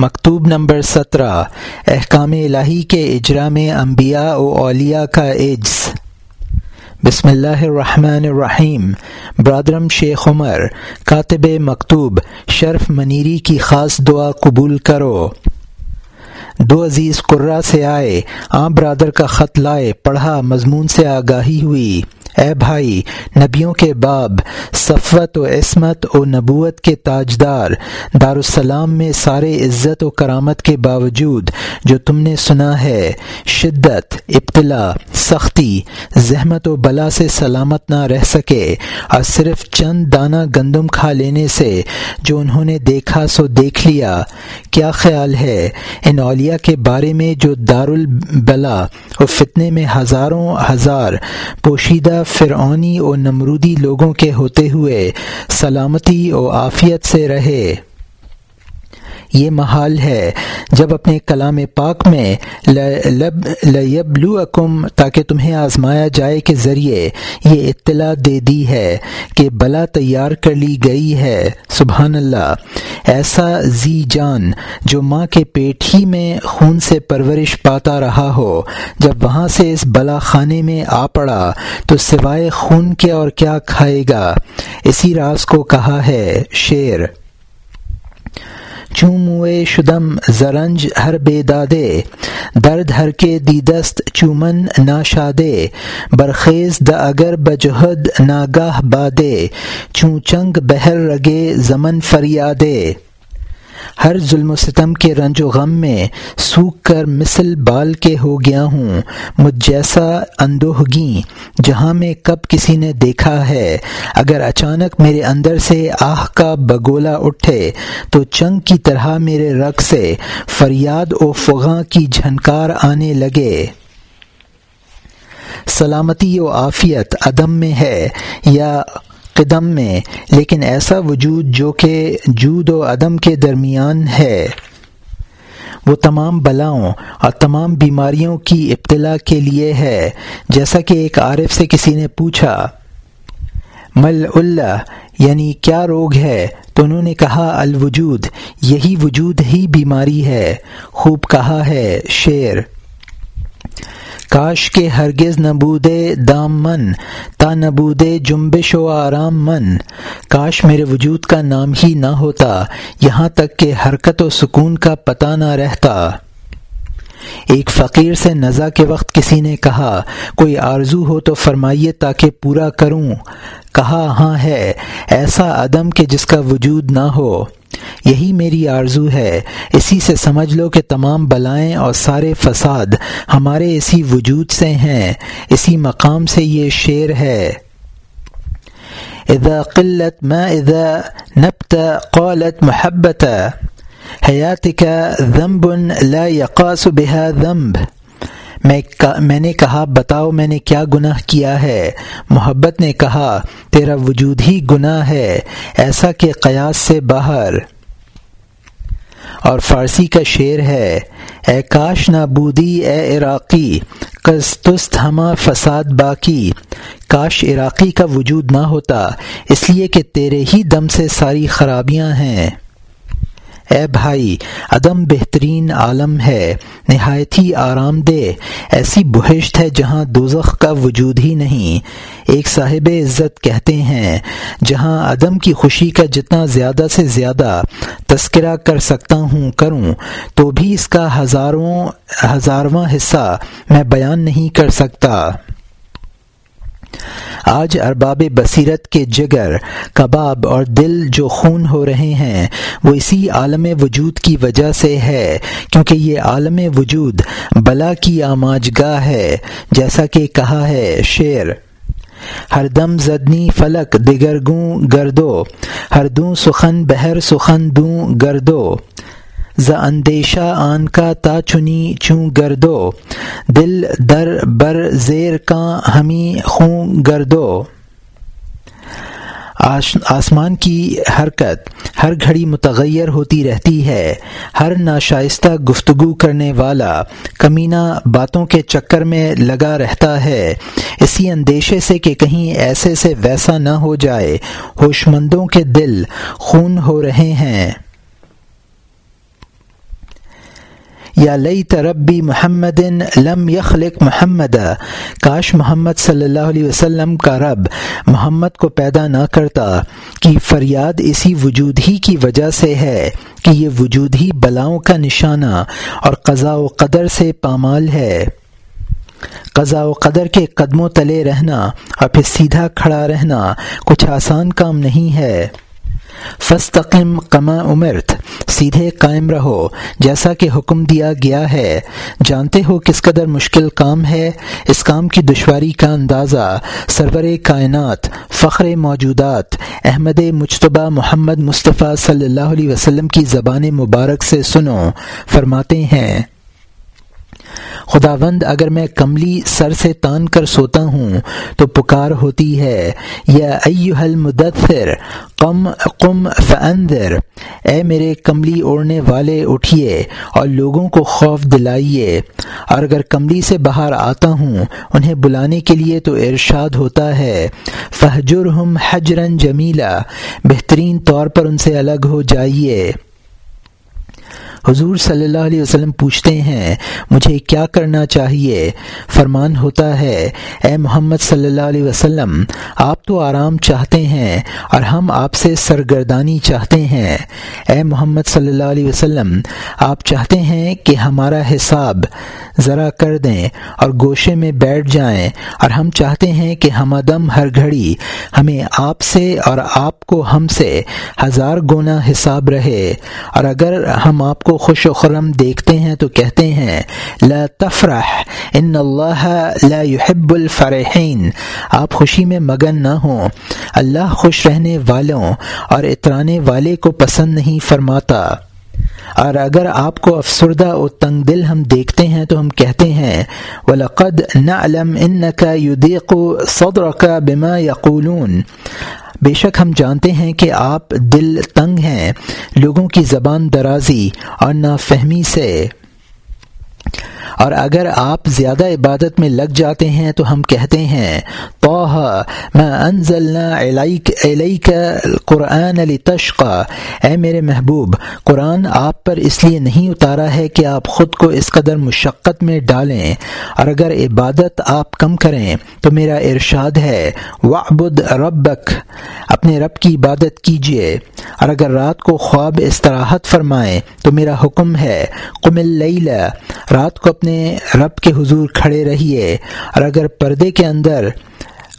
مکتوب نمبر سترہ، احکام الہی کے اجرا میں انبیاء و اولیاء کا عجز۔ بسم اللہ الرحمن الرحیم۔ برادرم شیخ عمر، کاتب مکتوب، شرف منیری کی خاص دعا قبول کرو۔ دو عزیز قرہ سے آئے عام برادر کا خط لائے، پڑھا، مضمون سے آگاہی ہوئی۔ اے بھائی، نبیوں کے باب، صفوت و عصمت و نبوت کے تاجدار، دارالسلام میں سارے عزت و کرامت کے باوجود جو تم نے سنا ہے، شدت، ابتلا، سختی، زحمت و بلا سے سلامت نہ رہ سکے اور صرف چند دانہ گندم کھا لینے سے جو انہوں نے دیکھا سو دیکھ لیا۔ کیا خیال ہے ان اولیاء کے بارے میں جو دارالبلا و فتنے میں ہزاروں ہزار پوشیدہ فرعونی و نمرودی لوگوں کے ہوتے ہوئے سلامتی و عافیت سے رہے۔ یہ محال ہے، جب اپنے کلام پاک میں لبلو اکم تاکہ تمہیں آزمایا جائے کے ذریعے یہ اطلاع دے دی ہے کہ بلا تیار کر لی گئی ہے۔ سبحان اللہ۔ ایسا زی جان جو ماں کے پیٹ ہی میں خون سے پرورش پاتا رہا ہو، جب وہاں سے اس بلا خانے میں آ پڑا، تو سوائے خون کے اور کیا کھائے گا؟ اسی راز کو کہا ہے شیر۔ چوموے شدم زرنج ہر بے دادے، درد ہر کے دیدست چومن ناشادے، برخیز د اگر بجہد ناگاہ بادے، چون چنگ بہر رگے زمن فریادے۔ ہر ظلم و ستم کے رنج و غم میں سوکھ کر مثل بال کے ہو گیا ہوں۔ مجھ جیسا اندوہگی، جہاں میں کب کسی نے دیکھا ہے۔ اگر اچانک میرے اندر سے آہ کا بگولا اٹھے، تو چنگ کی طرح میرے رگ سے فریاد و فغاں کی جھنکار آنے لگے۔ سلامتی و عافیت عدم میں ہے، یا قدم میں، لیکن ایسا وجود جو کہ جود و عدم کے درمیان ہے۔ وہ تمام بلاؤں اور تمام بیماریوں کی ابتلا کے لیے ہے، جیسا کہ ایک عارف سے کسی نے پوچھا، مل اللہ یعنی کیا روگ ہے؟ تو انہوں نے کہا، الوجود، یہی وجود ہی بیماری ہے۔ خوب کہا ہے شعر کاش کے ہرگز نبودے دام من، تا نبودے جنبش و آرام من۔ کاش میرے وجود کا نام ہی نہ ہوتا، یہاں تک کہ حرکت و سکون کا پتہ نہ رہتا۔ ایک فقیر سے نزا کے وقت کسی نے کہا، کوئی آرزو ہو تو فرمائیے تاکہ پورا کروں۔ کہا ہاں ہے، ایسا عدم کہ جس کا وجود نہ ہو۔ یہی میری آرزو ہے۔ اسی سے سمجھ لو کہ تمام بلائیں اور سارے فساد ہمارے اسی وجود سے ہیں۔ اسی مقام سے یہ شعر ہے۔ اذا قلت ما اذا نبت قالت محبت حیات کا ذنب لا يقاس بها ذنب۔ میں میں نے کہا، بتاؤ میں نے کیا گناہ کیا ہے؟ محبت نے کہا، تیرا وجود ہی گناہ ہے، ایسا کہ قیاس سے باہر۔ اور فارسی کا شعر ہے، اے کاش نابودی، اے عراقی کس ہما فساد باقی۔ کاش عراقی کا وجود نہ ہوتا، اس لیے کہ تیرے ہی دم سے ساری خرابیاں ہیں۔ اے بھائی، عدم بہترین عالم ہے، نہایت ہی آرام دہ، ایسی بہشت ہے جہاں دوزخ کا وجود ہی نہیں۔ ایک صاحب عزت کہتے ہیں، جہاں عدم کی خوشی کا جتنا زیادہ سے زیادہ تذکرہ کر سکتا ہوں، کروں، تو بھی اس کا ہزاروں ہزارواں حصہ میں بیان نہیں کر سکتا۔ آج ارباب بصیرت کے جگر، کباب اور دل جو خون ہو رہے ہیں، وہ اسی عالم وجود کی وجہ سے ہے، کیونکہ یہ عالم وجود بلا کی آماج گاہ ہے، جیسا کہ کہا ہے شعر۔ ہر دم زدنی فلک، دگر گوں گردو، ہر دوں سخن بہر سخن دوں گردو۔ ز اندیشہ آن کا تا چنی چوں گردو، دل در بر زیر کا ہمی خوں گردو۔ آسمان کی حرکت، ہر گھڑی متغیر ہوتی رہتی ہے، ہر ناشائستہ گفتگو کرنے والا۔ کمینہ باتوں کے چکر میں لگا رہتا ہے۔ اسی اندیشے سے کہ کہیں ایسے سے ویسا نہ ہو جائے۔ ہوش مندوں کے دل خون ہو رہے ہیں۔ یا لئی تربی محمد لم یخلق محمد کاش محمد صلی اللہ علیہ وسلم کا رب محمد کو پیدا نہ کرتا کہ فریاد اسی وجود ہی کی وجہ سے ہے کہ یہ وجود ہی بلاؤں کا نشانہ اور قضاء و قدر سے پامال ہے۔ قضاء و قدر کے قدموں تلے رہنا اور پھر سیدھا کھڑا رہنا کچھ آسان کام نہیں ہے۔ فستقم کما عمرت سیدھے قائم رہو، جیسا کہ حکم دیا گیا ہے۔ جانتے ہو کس قدر مشکل کام ہے؟ اس کام کی دشواری کا اندازہ، سرور کائنات، فخر موجودات، احمد مشتبہ محمد مصطفیٰ صلی اللہ علیہ وسلم کی زبان مبارک سے سنو۔ فرماتے ہیں خداوند اگر میں کملی سر سے تان کر سوتا ہوں تو پکار ہوتی ہے، یا ایوہ مدثر قم قم فاندر۔ اے میرے کملی اوڑھنے والے، اٹھیے اور لوگوں کو خوف دلائیے۔ اور اگر کملی سے باہر آتا ہوں، انہیں بلانے کے لیے تو ارشاد ہوتا ہے۔ فہجر ہم حجرن جمیلا، بہترین طور پر ان سے الگ ہو جائیے۔ حضور صلی اللہ علیہ وسلم پوچھتے ہیں، مجھے کیا کرنا چاہیے؟ فرمان ہوتا ہے، اے محمد صلی اللہ علیہ وسلم، آپ تو آرام چاہتے ہیں اور ہم آپ سے سرگردانی چاہتے ہیں۔ اے محمد صلی اللہ علیہ وسلم، آپ چاہتے ہیں کہ ہمارا حساب ذرا کر دیں اور گوشے میں بیٹھ جائیں اور ہم چاہتے ہیں کہ ہم دم ہر گھڑی ہمیں آپ سے اور آپ کو ہم سے ہزار گونا حساب رہے۔ اور اگر ہم آپ کو خوش و خرم دیکھتے ہیں تو کہتے ہیں، لا تفرح، ان اللہ لا يحب الفرحین۔ آپ خوشی میں مگن نہ ہوں۔ اللہ خوش رہنے والوں اور اترانے والے کو پسند نہیں فرماتا۔ اور اگر آپ کو افسردہ و تنگ دل ہم دیکھتے ہیں تو ہم کہتے ہیں ولاقد نعلم ان کا یدیق صدر کا بما بے شک ہم جانتے ہیں کہ آپ دل تنگ ہیں، لوگوں کی زبان درازی اور نافہمی سے۔ اور اگر آپ زیادہ عبادت میں لگ جاتے ہیں تو ہم کہتے ہیں توحہ میں انزلنا علیک قرآن علی تشقا اے میرے محبوب، قرآن آپ پر اس لیے نہیں اتارا ہے کہ آپ خود کو اس قدر مشقت میں ڈالیں۔ اور اگر عبادت آپ کم کریں تو میرا ارشاد ہے وعبد ربک۔ اپنے رب کی عبادت کیجیے اور اگر رات کو خواب استراحت فرمائیں تو میرا حکم ہے، قم اللیل۔ رات کو اپنے رب کے حضور کھڑے رہیے اور اگر پردے کے اندر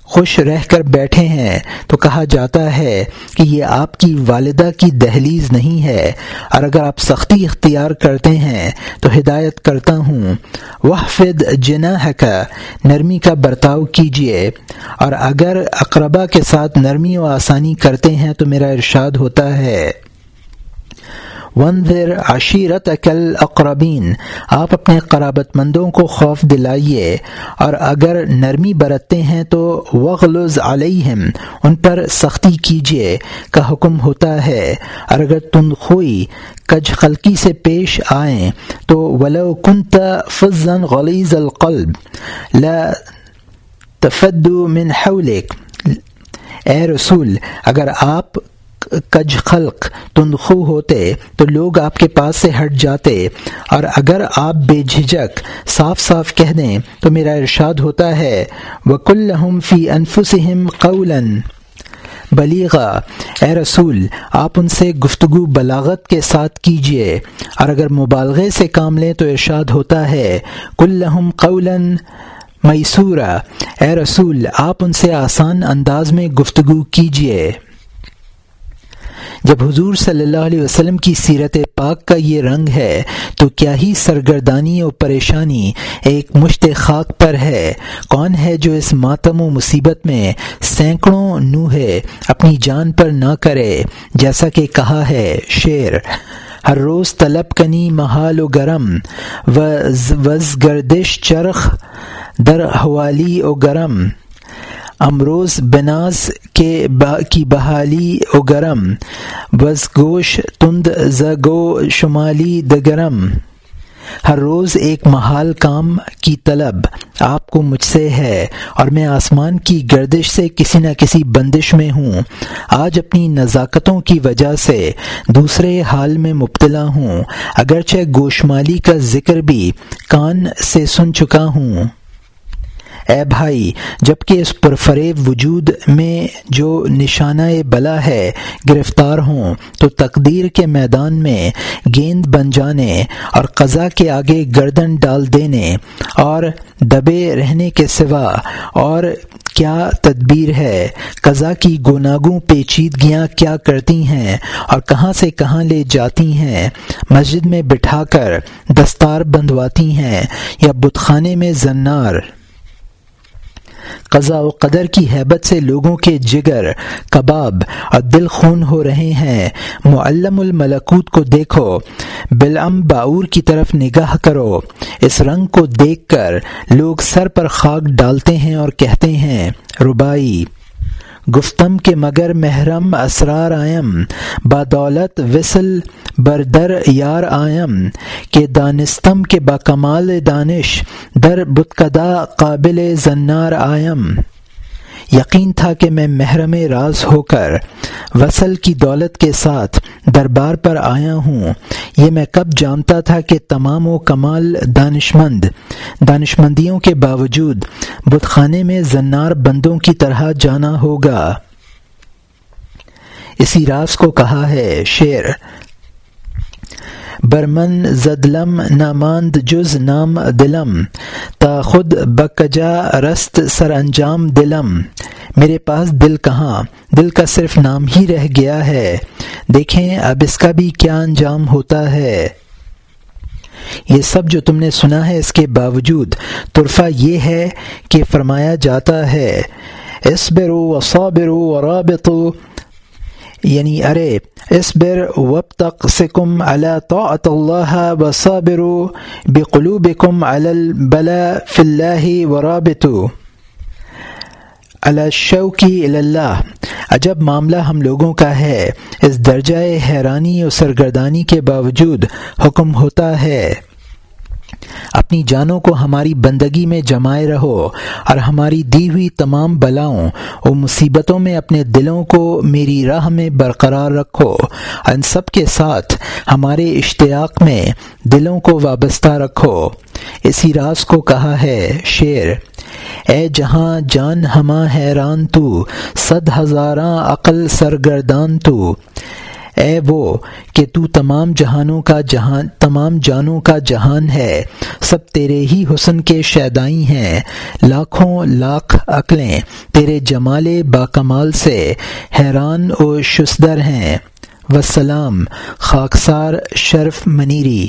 خوش رہ کر بیٹھے ہیں تو کہا جاتا ہے کہ یہ آپ کی والدہ کی دہلیز نہیں ہے اور اگر آپ سختی اختیار کرتے ہیں تو ہدایت کرتا ہوں۔ وہ فد جنا کا نرمی کا برتاؤ کیجیے اور اگر اقربا کے ساتھ نرمی و آسانی کرتے ہیں تو میرا ارشاد ہوتا ہے۔ ونظر عشیرت اکل اقربین آپ اپنے قرابت مندوں کو خوف دلائیے اور اگر نرمی برتتے ہیں تو وغلز علیہم ان پر سختی کیجیے کا حکم ہوتا ہے اور اگر تم خوئی کج خلقی سے پیش آئیں تو ولو کنت فضن غلیظ القلب لا تفدو من حولک اے رسول، اگر آپ کج خلق تندخو ہوتے تو لوگ آپ کے پاس سے ہٹ جاتے۔ اور اگر آپ بے جھجک صاف صاف کہہ دیں تو میرا ارشاد ہوتا ہے وکل فی انفسم قولن بلیغا اے رسول، آپ ان سے گفتگو بلاغت کے ساتھ کیجیے اور اگر مبالغے سے کام لیں تو ارشاد ہوتا ہے کل قولن میسورہ اے رسول، آپ ان سے آسان انداز میں گفتگو کیجیے جب حضور صلی اللہ علیہ وسلم کی سیرت پاک کا یہ رنگ ہے، تو کیا ہی سرگردانی اور پریشانی ایک مشت خاک پر ہے؟ کون ہے جو اس ماتم و مصیبت میں سینکڑوں نوہے اپنی جان پر نہ کرے؟ جیسا کہ کہا ہے شعر، ہر روز طلب کنی محال و گرم وز گردش چرخ در حوالی و گرم۔ امروز بناز کے با کی بحالی و گرم بز گوش تند زگو شمالی دگرم ہر روز ایک محال کام کی طلب آپ کو مجھ سے ہے اور میں آسمان کی گردش سے کسی نہ کسی بندش میں ہوں۔ آج اپنی نزاکتوں کی وجہ سے دوسرے حال میں مبتلا ہوں۔ اگرچہ گوشمالی کا ذکر بھی کان سے سن چکا ہوں۔ اے بھائی جبکہ اس پرفریب وجود میں جو نشانہ بلا ہے، گرفتار ہوں، تو تقدیر کے میدان میں گیند بن جانے اور قضا کے آگے گردن ڈال دینے اور دبے رہنے کے سوا اور کیا تدبیر ہے؟ قضا کی گناگوں پیچیدگیاں کیا کرتی ہیں اور کہاں سے کہاں لے جاتی ہیں؟ مسجد میں بٹھا کر دستار بندھواتی ہیں یا بتخانے میں زنار؟ قضاء و قدر کی حیبت سے لوگوں کے جگر، کباب اور دل خون ہو رہے ہیں۔ معلم الملکوت کو دیکھو، بلعم باور کی طرف نگاہ کرو۔ اس رنگ کو دیکھ کر لوگ سر پر خاک ڈالتے ہیں اور کہتے ہیں ربائی گفتم کے مگر محرم اسرار آئم بدولت وصل بردر یار آئم کہ دانستم کے باکمال دانش در بتکدا قابل زنار آئم یقین تھا کہ میں محرم راز ہو کر وصل کی دولت کے ساتھ دربار پر آیا ہوں۔ یہ میں کب جانتا تھا کہ تمام و کمال دانشمند، دانشمندیوں کے باوجود بت خانے میں زنار بندوں کی طرح جانا ہوگا۔ اسی راز کو کہا ہے شعر برمن زدلم ناماند جز نام دلم. تا خود بکجا رست سر انجام دلم. میرے پاس دل کہاں؟ دل کا صرف نام ہی رہ گیا ہے۔ دیکھیں اب اس کا بھی کیا انجام ہوتا ہے۔ یہ سب جو تم نے سنا ہے اس کے باوجود، طرفہ یہ ہے کہ فرمایا جاتا ہے اسبرو و صابرو و یعنی ارے اسبر وب تک سکم اللہ طاعت اللہ و بقلوب کم البلا فلّہ و رابطو الشوکی اللہ عجب معاملہ ہم لوگوں کا ہے، اس درجۂ حیرانی و سرگردانی کے باوجود حکم ہوتا ہے۔ اپنی جانوں کو ہماری بندگی میں جمائے رہو اور ہماری دی ہوئی تمام بلاؤں و مصیبتوں میں اپنے دلوں کو میری راہ میں برقرار رکھو ان سب کے ساتھ ہمارے اشتیاق میں دلوں کو وابستہ رکھو۔ اسی راز کو کہا ہے شعر، اے جہاں جان ہماں حیران تو، صد ہزاراں عقل سرگردان تو۔ اے وہ کہ تو تمام جہانوں کا جہان، تمام جانوں کا جہان ہے۔ سب تیرے ہی حسن کے شیدائی ہیں۔ لاکھوں لاکھ عقلیں تیرے جمال با کمال سے حیران و شسدر ہیں۔ وسلام، خاکسار شرف منیری۔